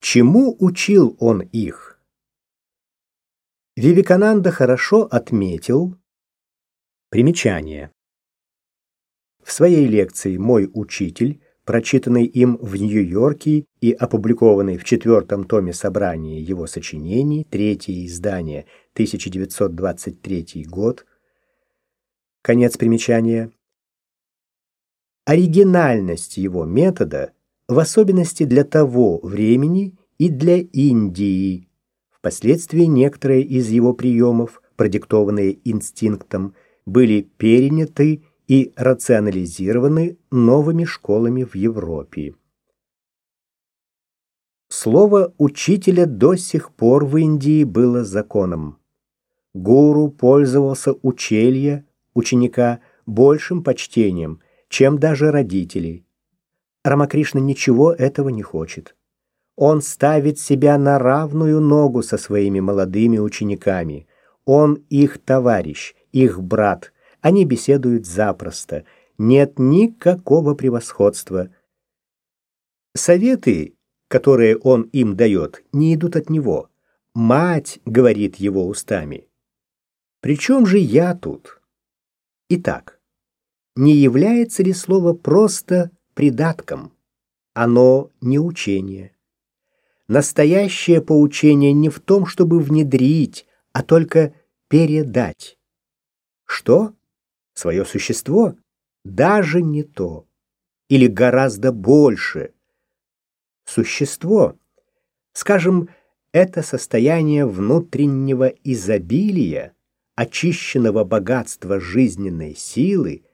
Чему учил он их? Вивекананда хорошо отметил примечание. В своей лекции «Мой учитель», прочитанной им в Нью-Йорке и опубликованной в четвертом томе собрания его сочинений, третье издание, 1923 год, конец примечания, оригинальность его метода, в особенности для того времени и для Индии. Впоследствии некоторые из его приемов, продиктованные инстинктом, были переняты и рационализированы новыми школами в Европе. Слово учителя до сих пор в Индии было законом. Гуру пользовался учелья ученика большим почтением, чем даже родители. Рамакришна ничего этого не хочет. Он ставит себя на равную ногу со своими молодыми учениками. Он их товарищ, их брат – они беседуют запросто. Нет никакого превосходства. Советы, которые он им дает, не идут от него. Мать говорит его устами. Причем же я тут? Итак, не является ли слово просто придатком? Оно не учение. Настоящее поучение не в том, чтобы внедрить, а только передать. Что? свое существо, даже не то, или гораздо больше. Существо, скажем, это состояние внутреннего изобилия, очищенного богатства жизненной силы,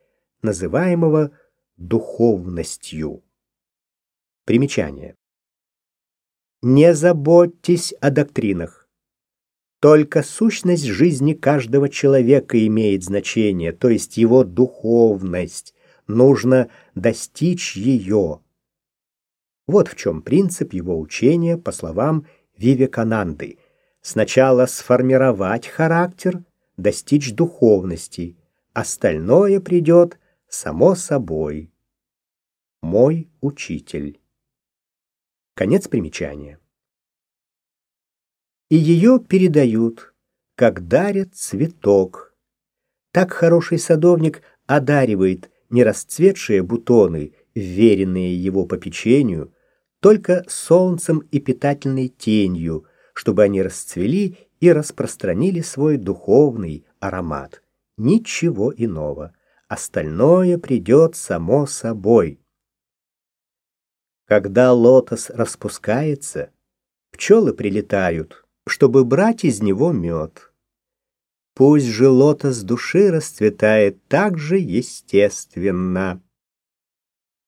называемого духовностью. Примечание. Не заботьтесь о доктринах. Только сущность жизни каждого человека имеет значение, то есть его духовность. Нужно достичь ее. Вот в чем принцип его учения, по словам Вивекананды. Сначала сформировать характер, достичь духовности. Остальное придет само собой. Мой учитель. Конец примечания и ее передают, как дарят цветок. Так хороший садовник одаривает не расцветшие бутоны, веренные его попечению, только солнцем и питательной тенью, чтобы они расцвели и распространили свой духовный аромат. Ничего иного. Остальное придет само собой. Когда лотос распускается, пчелы прилетают — чтобы брать из него мед. Пусть же лотос души расцветает так же естественно.